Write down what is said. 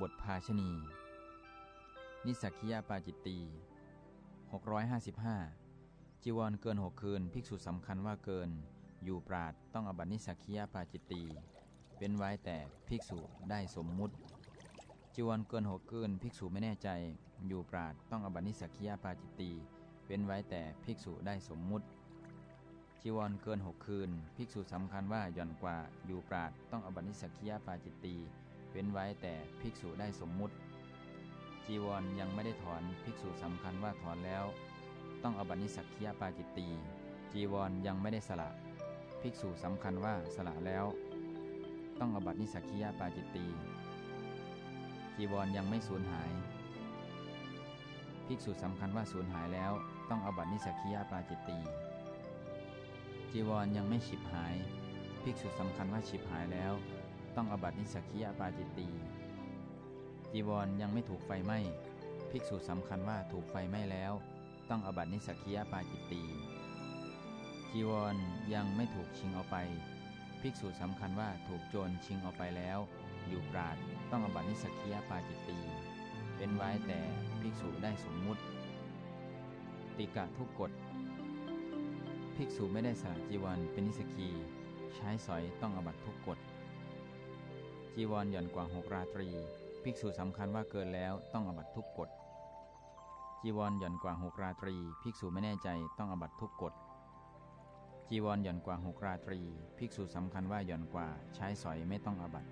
บทภาชณี นิสักคียาปาจิตตี655 จีวรเกินหกคืน ภิกษุสำคัญว่าเกิน อยู่ปราดต้องอบัตินิสักคียาปาจิตตีเป็นไว้แต่ภิกษุได้สมมุติ จีวรเกินหกคืน ภิกษุไม่แน่ใจ อยู่ปราดต้องอบัตินิสักคียาปาจิตตีเป็นไว้แต่ภิกษุได้สมมุติ จีวรเกินหกคืน ภิกษุสำคัญว่าหย่อนกว่าอยู่ปราดต้องอบัตินิสักคียาปาจิตตี เว้นไว้แต่ภิกษุได้สมมุติ จีวรยังไม่ได้ถอนภิกษุสำคัญว่าถอนแล้ว ต้องอบัตินิสักคียปาจิตตีจีวรยังไม่ได้สละ ภิกษุสำคัญว่าสละแล้ว ต้องอบัตินิสักคียปาจิตตีจีวรยังไม่สูญหาย ภิกษุสำคัญว่าสูญหายแล้ว ต้องอบัตินิสักคียปาจิตตีจีวรยังไม่ฉิบหาย ภิกษุสำคัญว่าฉิบหายแล้ว ต้องอบัตินิสักียปาจิตตีจีวรยังไม่ถูกไฟไหม้ภิกษุสำคัญว่าถูกไฟไหม้แล้ว ต้องอบัตินิสักียปาจิตตีจีวรยังไม่ถูกชิงเอาไป ภิกษุสำคัญว่าถูกโจรชิงเอาไปแล้ว อยู่ปราดต้องอบัตินิสักียปาจิตตีเป็นไว้แต่ภิกษุได้สมมุติ ติกะทุกกฎภิกษุไม่ได้สละจีวรเป็นนิสกี ใช้สอยต้องอบัตทุกกฎ จีวรหย่อนกว่าหกราตรี ภิกษุสำคัญว่าเกินแล้วต้องอบัตทุกกฎ จีวรหย่อนกว่าหกราตรี ภิกษุไม่แน่ใจต้องอบัตทุกกฎ จีวรหย่อนกว่าหกราตรี ภิกษุสำคัญว่าหย่อนกว่าใช้สอยไม่ต้องอบัติ